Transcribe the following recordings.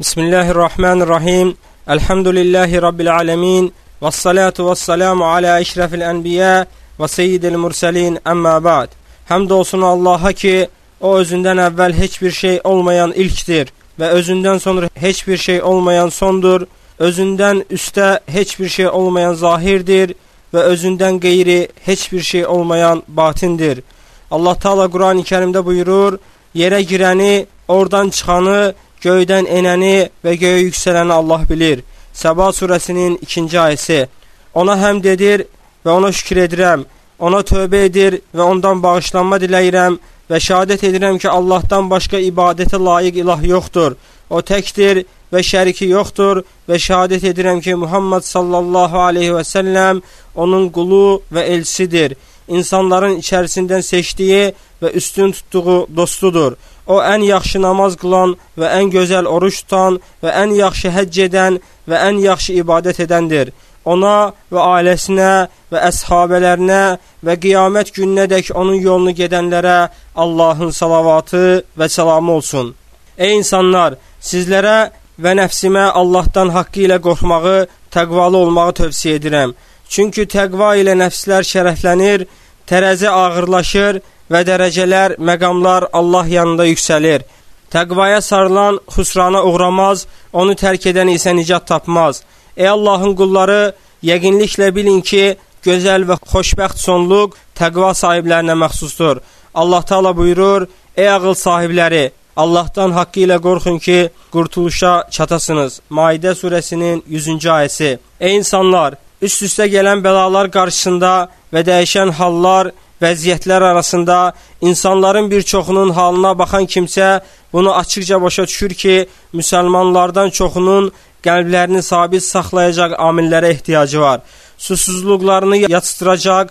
Bismillahirrahmanirrahim. Elhamdülillahi Rabbil alemin. Və salatu və salamu alə əşrəfil ənbiyə və seyyidil mürsəlin əmmə ba'd. Həmd olsun Allaha ki, o özündən əvvəl heç bir şey olmayan ilkdir və özündən sonra heç bir şey olmayan sondur. Özündən üstə heç bir şey olmayan zahirdir və özündən qeyri heç bir şey olmayan batindir. Allah Taala Quran-ı Kərimdə buyurur: Yerə girəni, oradan çıxanı, göydən enəni və göyə yüksələni Allah bilir. Səba surəsinin ikinci ayəsi. Ona həmd edir və ona şükür edirəm. Ona tövbə edir və ondan bağışlanma diləyirəm və şəhadət edirəm ki, Allahdan başqa ibadətə layiq ilah yoxdur. O təkdir və şəriki yoxdur və şəhadət edirəm ki, Muhammed sallallahu aleyhi və səlləm onun qulu və elçisidir. İnsanların içərisindən seçdiyi və üstün tutduğu dostudur. O ən yaxşı namaz qılan və ən gözəl oruç tutan və ən yaxşı həcc edən və ən yaxşı ibadət edəndir. Ona və ailəsinə və əshabələrinə və qiyamət gününədək onun yolunu gedənlərə Allahın salavatı və salamı olsun. Ey insanlar, sizlərə və nəfsimə Allahdan haqqı ilə qorxmağı, təqvalı olmağı tövsiyə edirəm. Çünki təqva ilə nəfslər şərəflənir, tərəzi ağırlaşır və dərəcələr, məqamlar Allah yanında yüksəlir. Təqvaya sarılan xüsrana uğramaz, onu tərk edən isə nicat tapmaz. Ey Allahın qulları, yəqinliklə bilin ki, gözəl və xoşbəxt sonluq təqva sahiblərinə məxsusdur. Allah Taala buyurur: Ey ağıl sahibləri, Allahdan haqqı ilə qorxun ki, qurtuluşa çatasınız. Maidə surəsinin 100-cü ayəsi. Ey insanlar, üst-üstə gələn bəlalar qarşısında və dəyişən hallar vəziyyətlər arasında insanların bir çoxunun halına baxan kimsə bunu açıqca başa düşür ki, müsəlmanlardan çoxunun qəlblərini sabit saxlayacaq amillərə ehtiyacı var. Susuzluqlarını yatsıdıracaq,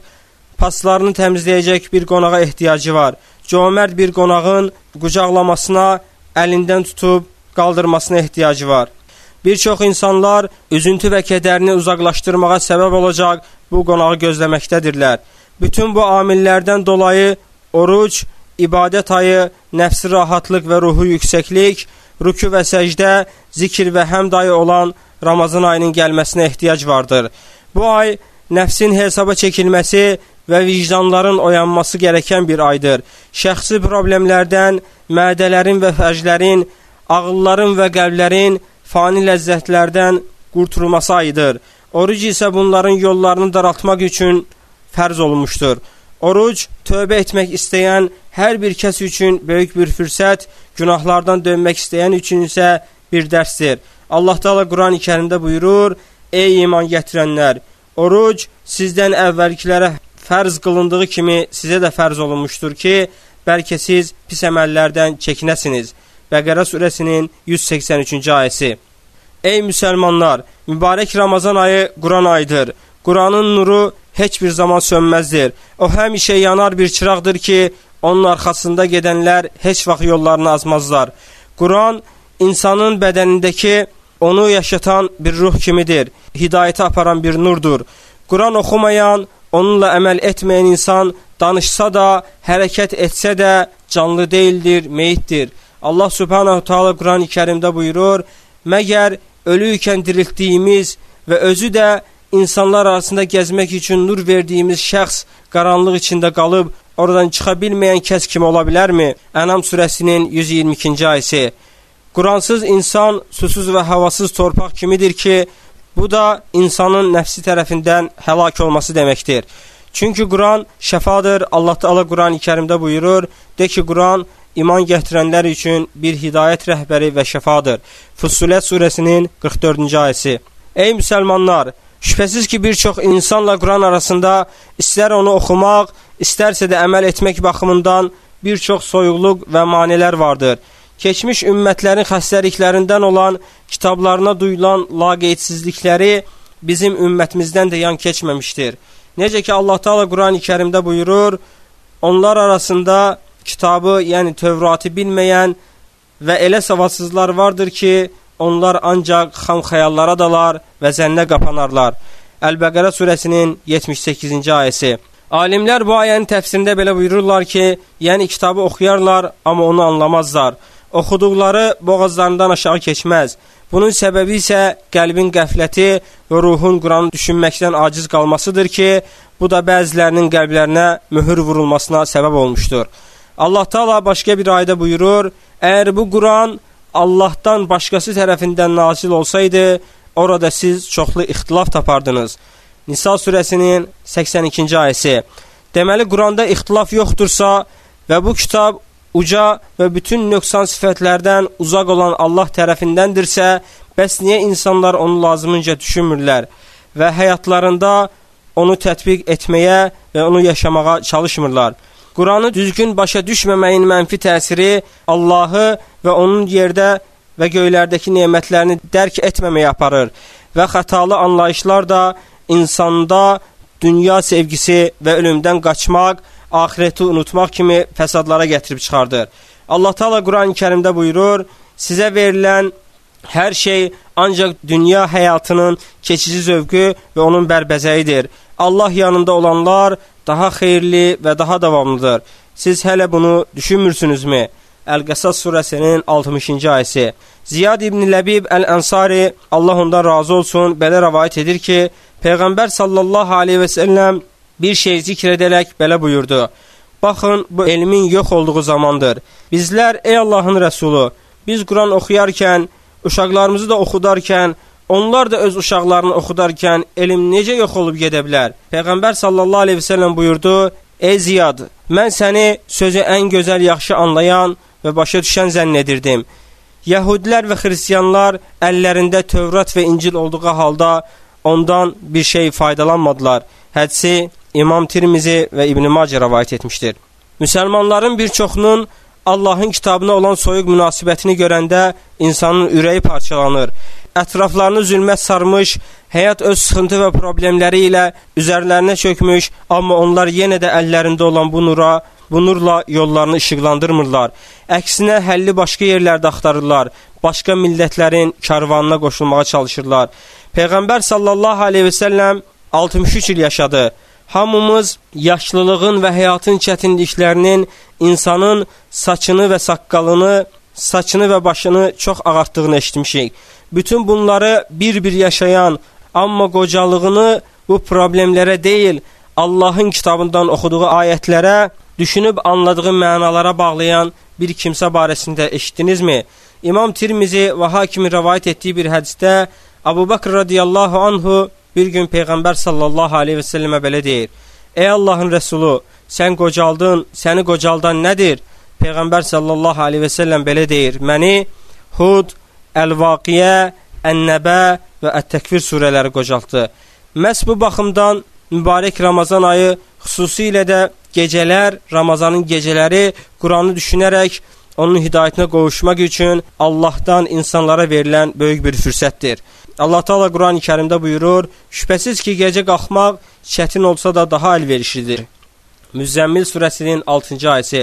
paslarını təmizləyəcək bir qonağa ehtiyacı var. Cömərd bir qonağın qucaqlamasına, əlindən tutub qaldırmasına ehtiyacı var. Bir çox insanlar üzüntü və kədərini uzaqlaşdırmağa səbəb olacaq bu qonağı gözləməkdədirlər. Bütün bu amillərdən dolayı oruc, ibadət ayı, nəfsi rahatlıq və ruhu yüksəklik, rükü və səcdə, zikir və həmd ayı olan Ramazan ayının gəlməsinə ehtiyac vardır. Bu ay nəfsin hesaba çəkilməsi və vicdanların oyanması gərəkən bir aydır. Şəxsi problemlərdən, mədələrin və fərclərin, ağılların və qəlblərin fani ləzzətlərdən qurtulması ayıdır. Oruc isə bunların yollarını daraltmaq üçün fərz olunmuşdur. Oruc tövbə etmək istəyən hər bir kəs üçün böyük bir fürsət, günahlardan dönmək istəyən üçün isə bir dərsdir. Allah Taala Quran-ı Kərimdə buyurur: "Ey iman gətirənlər, oruc sizdən əvvəlkilərə fərz qılındığı kimi sizə də fərz olunmuşdur ki, bəlkə siz pis əməllərdən çəkinəsiniz." Bəqərə surəsinin 183-cü ayəsi. Ey müsəlmanlar, mübarək Ramazan ayı Quran ayıdır. Quranın nuru heç bir zaman sönməzdir. O həmişə yanar bir çıraqdır ki, onun arxasında gedənlər heç vaxt yollarını azmazlar. Quran insanın bədənindəki onu yaşatan bir ruh kimidir. Hidayətə aparan bir nurdur. Quran oxumayan, onunla əməl etməyən insan danışsa da, hərəkət etsə də canlı deyildir, meyitdir. Allah Subhanahu Taala Quran-ı Kərimdə buyurur: "Məgər ölü ikən diriltdiyimiz və özü də insanlar arasında gəzmək üçün nur verdiyimiz şəxs qaranlıq içində qalıb oradan çıxa bilməyən kəs kimi ola bilərmi? Ənam surəsinin 122-ci ayəsi. Quransız insan susuz və havasız torpaq kimidir ki, bu da insanın nəfsi tərəfindən həlak olması deməkdir. Çünki Quran şəfadır. Allah Taala Quran-ı Kərimdə buyurur: "De ki, Quran iman gətirənlər üçün bir hidayət rəhbəri və şəfadır." Fussilet surəsinin 44-cü ayəsi. Ey müsəlmanlar, Şübhəsiz ki, bir çox insanla Quran arasında istər onu oxumaq, istərsə də əməl etmək baxımından bir çox soyuqluq və manelər vardır. Keçmiş ümmətlərin xəstəliklərindən olan kitablarına duyulan laqeyidsizlikləri bizim ümmətimizdən də yan keçməmişdir. Necə ki, Allah Taala Quran-ı Kərimdə buyurur, onlar arasında kitabı, yəni Tövratı bilməyən və elə savadsızlar vardır ki, onlar ancaq xam xəyallara dalar və zənnə qapanarlar. Əl-Bəqərə surəsinin 78-ci ayəsi. Alimlər bu ayənin təfsirində belə buyururlar ki, yəni kitabı oxuyarlar, amma onu anlamazlar. oxuduqları boğazlarından aşağı keçməz. Bunun səbəbi isə qəlbin qəfləti və ruhun Quranı düşünməkdən aciz qalmasıdır ki, bu da bəzilərinin qəlblərinə möhür vurulmasına səbəb olmuşdur. Allah Taala başqa bir ayda buyurur: "Əgər bu Quran Allahdan başqası tərəfindən nazil olsaydı, orada siz çoxlu ixtilaf tapardınız." Nisa surəsinin 82-ci ayəsi. Deməli Quranda ixtilaf yoxdursa və bu kitab uca və bütün nöqsan sifətlərdən uzaq olan Allah tərəfindəndirsə, bəs niyə insanlar onu lazımınca düşünmürlər və həyatlarında onu tətbiq etməyə və onu yaşamağa çalışmırlar? Quranı düzgün başa düşməməyin mənfi təsiri Allahı və onun yerdə və göylərdəki nemətlərini dərk etməməyə aparır və xətalı anlayışlar da insanda dünya sevgisi və ölümdən qaçmaq, axireti unutmaq kimi fəsadlara gətirib çıxardır. Allah Taala Quran-ı Kərimdə buyurur: "Sizə verilən hər şey ancaq dünya həyatının keçici zövqü və onun bərbəzəyidir. Allah yanında olanlar daha xeyirli və daha davamlıdır. Siz hələ bunu düşünmürsünüzmü?" Əl-Qəsas surəsinin 60-cı ayəsi. Ziyad ibn Ləbib Əl-Ənsari Allah ondan razı olsun belə rivayet edir ki, Peyğəmbər sallallahu aleyhi və səlləm bir şey zikr edərək belə buyurdu. Baxın, bu elmin yox olduğu zamandır. Bizlər, ey Allahın rəsulu, biz Quran oxuyarkən, uşaqlarımızı da oxudarkən, onlar da öz uşaqlarını oxudarkən elm necə yox olub gedə bilər? Peyğəmbər sallallahu aleyhi və səlləm buyurdu, ey Ziyad, mən səni sözü ən gözəl yaxşı anlayan və başa düşən zənn edirdim. Yəhudilər və xristiyanlar əllərində Tövrat və İncil olduğu halda ondan bir şey faydalanmadılar. Hədsi İmam Tirmizi və İbn Macə rivayet etmişdir. Müsəlmanların bir çoxunun Allahın kitabına olan soyuq münasibətini görəndə insanın ürəyi parçalanır. Ətraflarını zülmət sarmış, həyat öz sıxıntı və problemləri ilə üzərlərinə çökmüş, amma onlar yenə də əllərində olan bu nura, bu nurla yollarını işıqlandırmırlar. Əksinə həlli başqa yerlərdə axtarırlar, başqa millətlərin karvanına qoşulmağa çalışırlar. Peyğəmbər sallallahu aleyhi və səlləm 63 il yaşadı. Hamımız yaşlılığın və həyatın çətinliklərinin insanın saçını və saqqalını, saçını və başını çox ağartdığını eşitmişik. Bütün bunları bir-bir yaşayan, amma qocalığını bu problemlərə deyil, Allahın kitabından oxuduğu ayətlərə, düşünüb anladığı mənalara bağlayan bir kimsə barəsində eşitdinizmi? İmam Tirmizi və Hakimi rəvayət etdiyi bir hədisdə Abu Bakr radiyallahu anhu Bir gün Peyğəmbər sallallahu aleyhi və səlləmə belə deyir. Ey Allahın rəsulu, sən qocaldın, səni qocaldan nədir? Peyğəmbər sallallahu aleyhi və səlləm belə deyir. Məni Hud, Əl-Vaqiyə, Ən-Nəbə və Ət-Təkvir surələri qocaltdı. Məhz bu baxımdan mübarək Ramazan ayı xüsusilə də gecələr, Ramazanın gecələri Quranı düşünərək onun hidayətinə qovuşmaq üçün Allahdan insanlara verilən böyük bir fürsətdir. Allah Taala Quran-ı Kərimdə buyurur: "Şübhəsiz ki, gecə qalxmaq çətin olsa da daha əlverişlidir." Müzzəmmil surəsinin 6-cı ayəsi.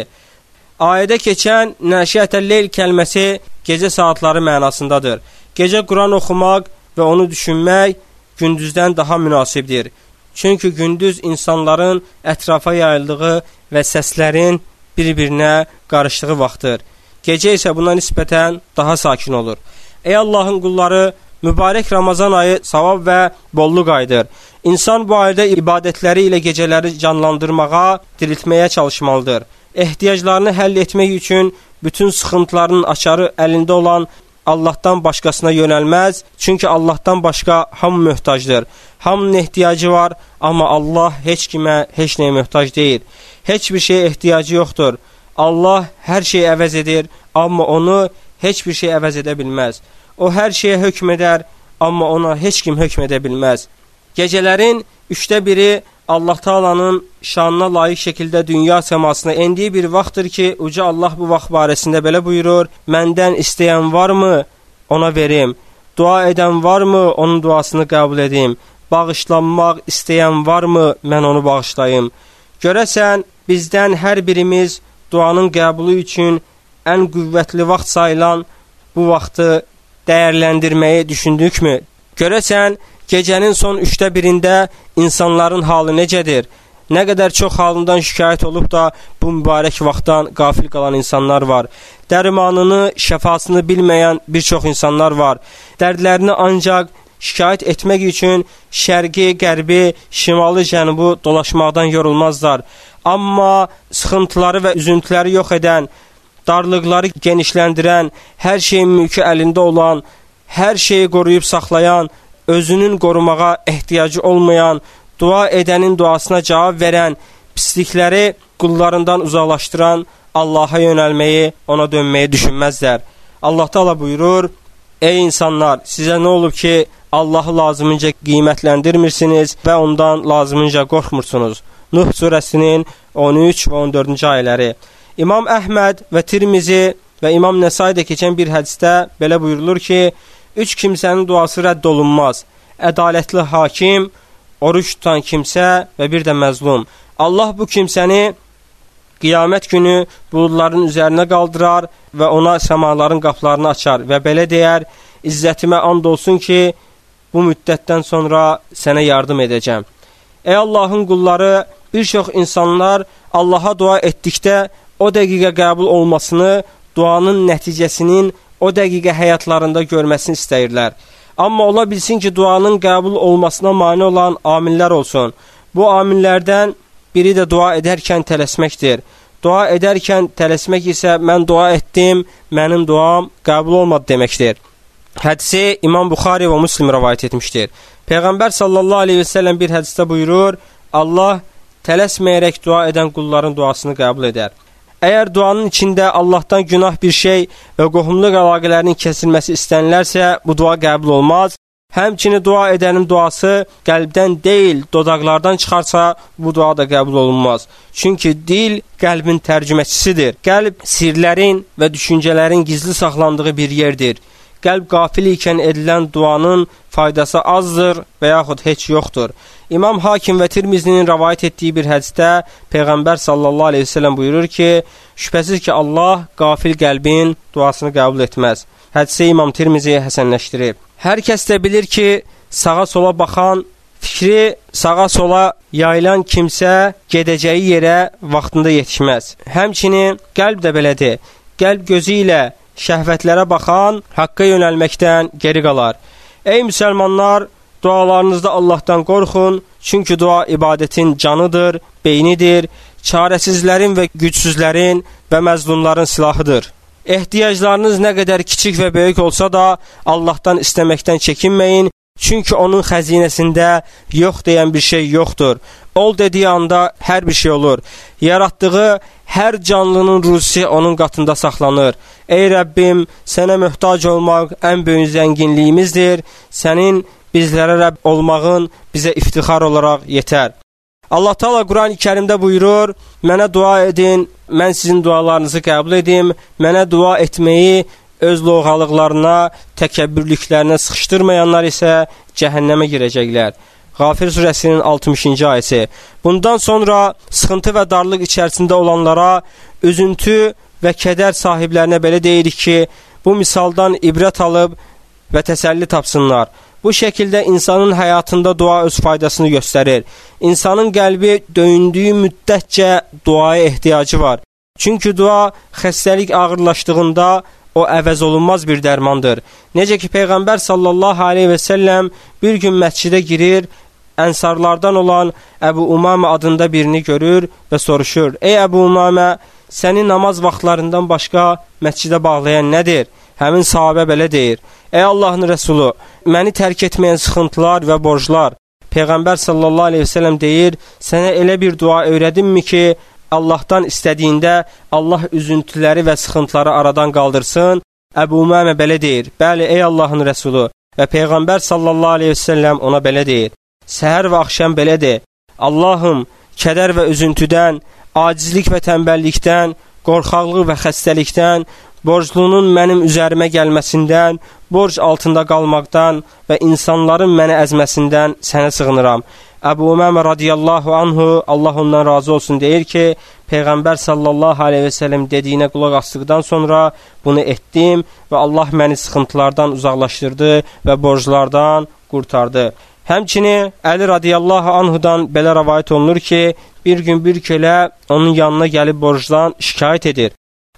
Ayədə keçən nəşiyətəl-leyl kəlməsi gecə saatları mənasındadır. Gecə Quran oxumaq və onu düşünmək gündüzdən daha münasibdir. Çünki gündüz insanların ətrafa yayıldığı və səslərin bir-birinə qarışdığı vaxtdır. Gecə isə buna nisbətən daha sakin olur. Ey Allahın qulları, Mübarək Ramazan ayı savab və bolluq ayıdır. İnsan bu ayda ibadətləri ilə gecələri canlandırmağa, diriltməyə çalışmalıdır. Ehtiyaclarını həll etmək üçün bütün sıxıntıların açarı əlində olan Allahdan başqasına yönəlməz, çünki Allahdan başqa hamı möhtacdır. Hamının ehtiyacı var, amma Allah heç kimə, heç nəyə möhtac deyil. Heç bir şeyə ehtiyacı yoxdur. Allah hər şeyi əvəz edir, amma onu heç bir şey əvəz edə bilməz. O hər şeyə hökm edər, amma ona heç kim hökm edə bilməz. Gecələrin üçdə biri Allah Taalanın şanına layiq şəkildə dünya səmasına endiyi bir vaxtdır ki, uca Allah bu vaxt barəsində belə buyurur: "Məndən istəyən varmı? Ona verim. Dua edən varmı? Onun duasını qəbul edim. Bağışlanmaq istəyən varmı? Mən onu bağışlayım." Görəsən, bizdən hər birimiz duanın qəbulu üçün ən qüvvətli vaxt sayılan bu vaxtı dəyərləndirməyi düşündükmü? Görəsən, gecənin son üçdə birində insanların halı necədir? Nə qədər çox halından şikayət olub da bu mübarək vaxtdan qafil qalan insanlar var. Dərmanını, şəfasını bilməyən bir çox insanlar var. Dərdlərini ancaq şikayət etmək üçün şərqi, qərbi, şimalı, cənubu dolaşmaqdan yorulmazlar. Amma sıxıntıları və üzüntüləri yox edən, darlıqları genişləndirən, hər şeyin mülkü əlində olan, hər şeyi qoruyub saxlayan, özünün qorumağa ehtiyacı olmayan, dua edənin duasına cavab verən, pislikləri qullarından uzaqlaşdıran Allaha yönəlməyi, ona dönməyi düşünməzlər. Allah Taala buyurur: Ey insanlar, sizə nə olub ki, Allahı lazımınca qiymətləndirmirsiniz və ondan lazımınca qorxmursunuz. Nuh surəsinin 13 və 14-cü ayələri. İmam Əhməd və Tirmizi və İmam Nəsai də keçən bir hədisdə belə buyurulur ki, üç kimsənin duası rədd olunmaz. Ədalətli hakim, oruç tutan kimsə və bir də məzlum. Allah bu kimsəni qiyamət günü buludların üzərinə qaldırar və ona səmaların qapılarını açar və belə deyər, İzzətimə and olsun ki, bu müddətdən sonra sənə yardım edəcəm. Ey Allahın qulları, bir çox insanlar Allaha dua etdikdə o dəqiqə qəbul olmasını, duanın nəticəsinin o dəqiqə həyatlarında görməsini istəyirlər. Amma ola bilsin ki, duanın qəbul olmasına mane olan amillər olsun. Bu amillərdən biri də dua edərkən tələsməkdir. Dua edərkən tələsmək isə mən dua etdim, mənim duam qəbul olmadı deməkdir. Hədisi İmam Buxari və Müslim rəvayət etmişdir. Peyğəmbər sallallahu əleyhi və səlləm bir hədisdə buyurur: Allah tələsməyərək dua edən qulların duasını qəbul edər. Əgər duanın içində Allahdan günah bir şey və qohumluq əlaqələrinin kəsilməsi istənilərsə, bu dua qəbul olmaz. Həmçinin dua edənin duası qəlbdən deyil, dodaqlardan çıxarsa, bu dua da qəbul olunmaz. Çünki dil qəlbin tərcüməçisidir. Qəlb sirlərin və düşüncələrin gizli saxlandığı bir yerdir. Qəlb qafil ikən edilən duanın faydası azdır və yaxud heç yoxdur. İmam Hakim və Tirmizinin rəvayət etdiyi bir hədisdə Peyğəmbər sallallahu əleyhi və səlləm buyurur ki, şübhəsiz ki, Allah qafil qəlbin duasını qəbul etməz. Hədisi İmam Tirmizi həsənləşdirib. Hər kəs də bilir ki, sağa sola baxan, fikri sağa sola yayılan kimsə gedəcəyi yerə vaxtında yetişməz. Həmçinin qəlb də belədir. Qəlb gözü ilə şəhvətlərə baxan haqqa yönəlməkdən geri qalar. Ey müsəlmanlar, Dualarınızda Allahdan qorxun, çünki dua ibadətin canıdır, beynidir, çarəsizlərin və gücsüzlərin və məzlumların silahıdır. Ehtiyaclarınız nə qədər kiçik və böyük olsa da, Allahdan istəməkdən çəkinməyin, çünki onun xəzinəsində yox deyən bir şey yoxdur. Ol dediyi anda hər bir şey olur. Yaratdığı hər canlının ruzi onun qatında saxlanır. Ey Rəbbim, sənə möhtac olmaq ən böyük zənginliyimizdir. Sənin bizlərə Rəbb olmağın bizə iftixar olaraq yetər. Allah Taala Quran-ı Kərimdə buyurur: "Mənə dua edin, mən sizin dualarınızı qəbul edim. Mənə dua etməyi öz loğalıqlarına, təkəbbürlüklərinə sıxışdırmayanlar isə cəhənnəmə girəcəklər." Qafir surəsinin 60-cı ayəsi. Bundan sonra sıxıntı və darlıq içərisində olanlara, üzüntü və kədər sahiblərinə belə deyirik ki, bu misaldan ibrət alıb və təsəlli tapsınlar. Bu şəkildə insanın həyatında dua öz faydasını göstərir. İnsanın qəlbi döyündüyü müddətcə duaya ehtiyacı var. Çünki dua xəstəlik ağırlaşdığında o əvəz olunmaz bir dərmandır. Necə ki Peyğəmbər sallallahu aleyhi və səlləm bir gün məscidə girir, ənsarlardan olan Əbu Umamə adında birini görür və soruşur: "Ey Əbu Umamə, səni namaz vaxtlarından başqa məscidə bağlayan nədir?" Həmin sahabə belə deyir: Ey Allahın Rəsulu, məni tərk etməyən sıxıntılar və borclar. Peyğəmbər sallallahu əleyhi və səlləm deyir: "Sənə elə bir dua öyrədimmi ki, Allahdan istədiyində Allah üzüntüləri və sıxıntıları aradan qaldırsın?" Əbu Umamə belə deyir: "Bəli, ey Allahın Rəsulu." Və Peyğəmbər sallallahu əleyhi və səlləm ona belə deyir: "Səhər və axşam belə de: Allahım, kədər və üzüntüdən, acizlik və tənbəllikdən, qorxaqlıq və xəstəlikdən, borclunun mənim üzərimə gəlməsindən, borc altında qalmaqdan və insanların məni əzməsindən sənə sığınıram. Əbu Umamə radiyallahu anhu, Allah ondan razı olsun, deyir ki, Peyğəmbər sallallahu aleyhi və səlləm dediyinə qulaq asdıqdan sonra bunu etdim və Allah məni sıxıntılardan uzaqlaşdırdı və borclardan qurtardı. Həmçini Əli radiyallahu anhudan belə rəvayət olunur ki, bir gün bir kölə onun yanına gəlib borcdan şikayət edir.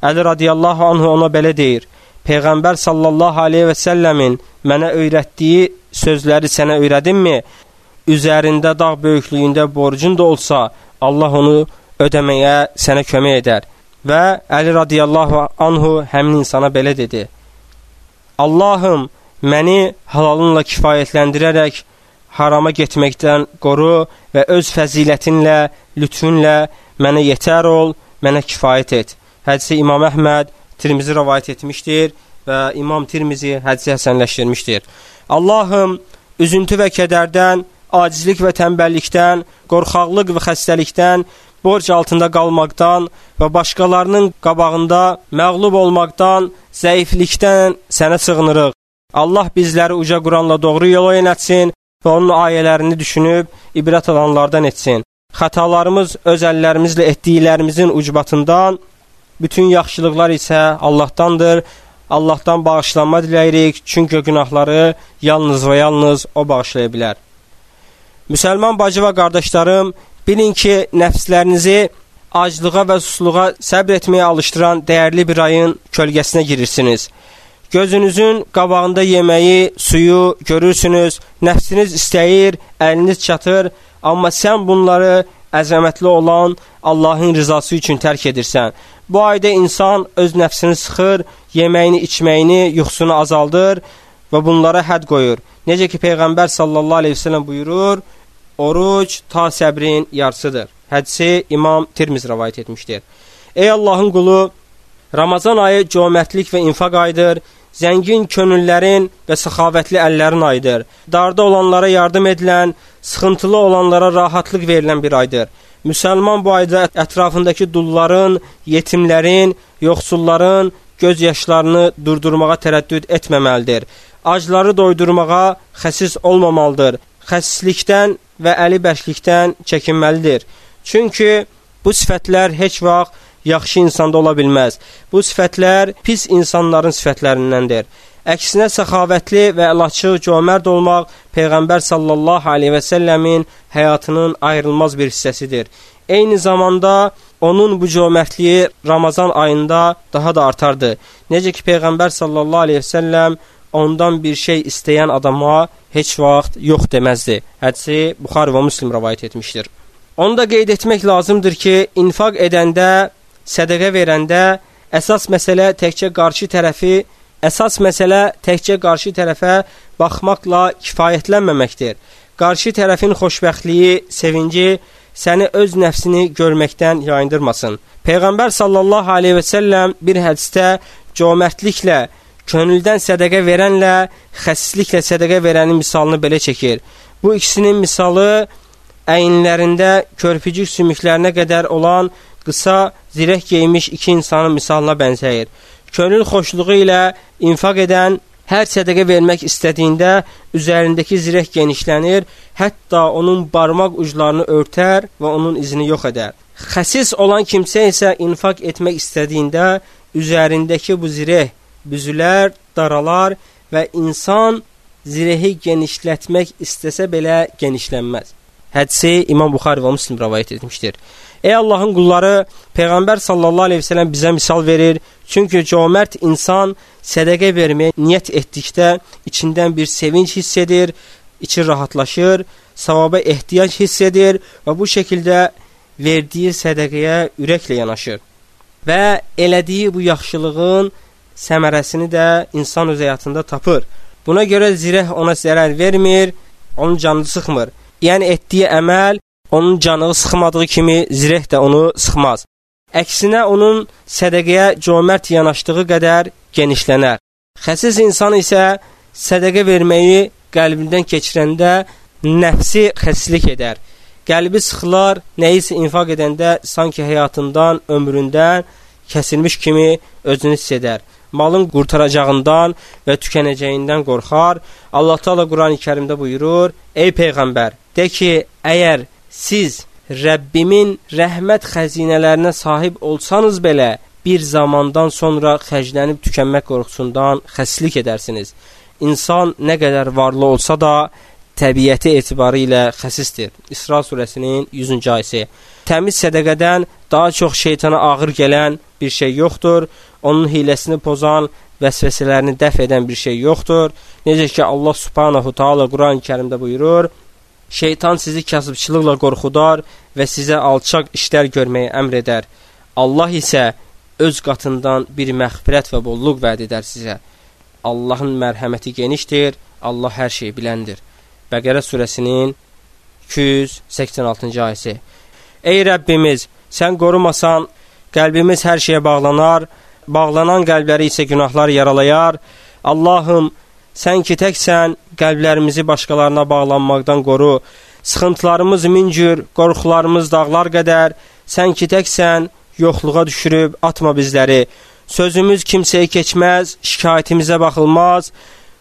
Əli radiyallahu anhu ona belə deyir: Peyğəmbər sallallahu aleyhi və səlləmin mənə öyrətdiyi sözləri sənə öyrədimmi? Üzərində dağ böyüklüyündə borcun da olsa, Allah onu ödəməyə sənə kömək edər. Və Əli radiyallahu anhu həmin insana belə dedi: Allahım, məni halalınla kifayətləndirərək harama getməkdən qoru və öz fəzilətinlə, lütfünlə mənə yetər ol, mənə kifayət et. Hədisi İmam Əhməd Tirmizi rəvayət etmişdir və İmam Tirmizi hədisi həsənləşdirmişdir. Allahım, üzüntü və kədərdən, acizlik və tənbəllikdən, qorxaqlıq və xəstəlikdən, borc altında qalmaqdan və başqalarının qabağında məğlub olmaqdan, zəiflikdən sənə sığınırıq. Allah bizləri uca Quranla doğru yola yönətsin və onun ayələrini düşünüb ibrət alanlardan etsin. Xətalarımız öz əllərimizlə etdiklərimizin ucbatından, bütün yaxşılıqlar isə Allahdandır. Allahdan bağışlanma diləyirik, çünki günahları yalnız və yalnız O bağışlaya bilər. Müsəlman bacı və qardaşlarım, bilin ki, nəfslərinizi aclığa və susluğa səbr etməyə alışdıran dəyərli bir ayın kölgəsinə girirsiniz. Gözünüzün qabağında yeməyi, suyu görürsünüz, nəfsiniz istəyir, əliniz çatır, amma sən bunları əzəmətli olan Allahın rizası üçün tərk edirsən. Bu ayda insan öz nəfsini sıxır, yeməyini, içməyini, yuxusunu azaldır və bunlara hədd qoyur. Necə ki Peyğəmbər sallallahu əleyhi və səlləm buyurur, oruc ta səbrin yarısıdır. Hədisi İmam Tirmiz rivayet etmişdir. Ey Allahın qulu, Ramazan ayı cömərtlik və infaq ayıdır. Zəngin könüllərin və səxavətli əllərin ayıdır. Darda olanlara yardım edilən, sıxıntılı olanlara rahatlıq verilən bir aydır. Müsəlman bu ayda ətrafındakı dulların, yetimlərin, yoxsulların göz yaşlarını durdurmağa tərəddüd etməməlidir. Acları doydurmağa xəsis olmamalıdır. Xəsislikdən və əli bərklikdən çəkinməlidir. Çünki bu sifətlər heç vaxt yaxşı insanda ola bilməz. Bu sifətlər pis insanların sifətlərindəndir. Əksinə səxavətli və əlaçıq, cömərd olmaq Peyğəmbər sallallahu aleyhi və səlləmin həyatının ayrılmaz bir hissəsidir. Eyni zamanda onun bu cömərtliyi Ramazan ayında daha da artardı. Necə ki Peyğəmbər sallallahu aleyhi və səlləm ondan bir şey istəyən adama heç vaxt yox deməzdi. Hədisi Buxar və Müslim rivayet etmişdir. Onu da qeyd etmək lazımdır ki, infaq edəndə sədəqə verəndə əsas məsələ təkcə qarşı tərəfi əsas məsələ təkcə qarşı tərəfə baxmaqla kifayətlənməməkdir. Qarşı tərəfin xoşbəxtliyi, sevinci səni öz nəfsini görməkdən yayındırmasın. Peyğəmbər sallallahu aleyhi və səlləm bir hədisdə cömərtliklə, könüldən sədəqə verənlə, xəsisliklə sədəqə verənin misalını belə çəkir. Bu ikisinin misalı əyinlərində körpücük sümüklərinə qədər olan qısa, zirək geymiş iki insanın misalına bənzəyir. Könül xoşluğu ilə infaq edən hər sədəqə vermək istədiyində üzərindəki zirək genişlənir, hətta onun barmaq uclarını örtər və onun izini yox edər. Xəsis olan kimsə isə infaq etmək istədiyində üzərindəki bu zirək büzülər, daralar və insan zirəhi genişlətmək istəsə belə genişlənməz. Hədisi İmam Buxari və Müslim rivayet etmişdir. Ey Allahın qulları, Peyğəmbər sallallahu əleyhi və səlləm bizə misal verir. Çünki cömert insan sədaqə verməyə niyyət etdikdə içindən bir sevinc hiss edir, içi rahatlaşır, savaba ehtiyac hiss edir və bu şəkildə verdiyi sədaqəyə ürəklə yanaşır. Və elədiyi bu yaxşılığın səmərəsini də insan öz həyatında tapır. Buna görə zireh ona zərər vermir, onun canını sıxmır. Yəni etdiyi əməl onun canığı sıxmadığı kimi zireh də onu sıxmaz. Əksinə onun sədəqəyə cömərd yanaşdığı qədər genişlənər. Xəsis insan isə sədəqə verməyi qəlbindən keçirəndə nəfsi xəsislik edər. Qəlbi sıxılar, nəyisə infaq edəndə sanki həyatından, ömründən kəsilmiş kimi özünü hiss edər. Malın qurtaracağından və tükənəcəyindən qorxar. Allah Taala Qurani-Kərimdə buyurur: "Ey peyğəmbər, de ki, əgər siz Rəbbimin rəhmət xəzinələrinə sahib olsanız belə, bir zamandan sonra xərclənib tükənmək qorxusundan xəslik edərsiniz. İnsan nə qədər varlı olsa da, təbiəti etibarı ilə xəsisdir. İsra surəsinin 100-cü ayəsi. Təmiz sədəqədən daha çox şeytana ağır gələn bir şey yoxdur. Onun hiləsini pozan, vəsvəsələrini dəf edən bir şey yoxdur. Necə ki Allah Subhanahu Taala Quran-Kərimdə buyurur: Şeytan sizi kasıbçılıqla qorxudar və sizə alçaq işlər görməyi əmr edər. Allah isə öz qatından bir məğfirət və bolluq vəd edər sizə. Allahın mərhəməti genişdir, Allah hər şeyi biləndir. Bəqərə surəsinin 286-cı ayəsi. Ey Rəbbimiz, sən qorumasan, qəlbimiz hər şeyə bağlanar, bağlanan qəlbləri isə günahlar yaralayar. Allahım, sən ki təksən, qəlblərimizi başqalarına bağlanmaqdan qoru. Sıxıntılarımız min cür, qorxularımız dağlar qədər. Sən ki təksən, yoxluğa düşürüb atma bizləri. Sözümüz kimsəyə keçməz, şikayətimizə baxılmaz.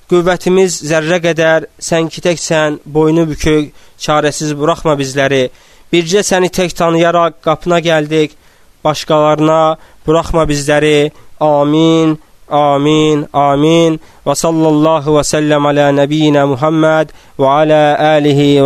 Qüvvətimiz zərrə qədər, sən ki təksən, boynu bükük, çarəsiz buraxma bizləri. Bircə səni tək tanıyaraq qapına gəldik, başqalarına buraxma bizləri. Amin. Amin. Amin. Və sallallahu və səlləm alə nəbiyyinə Muhammed və alə alihi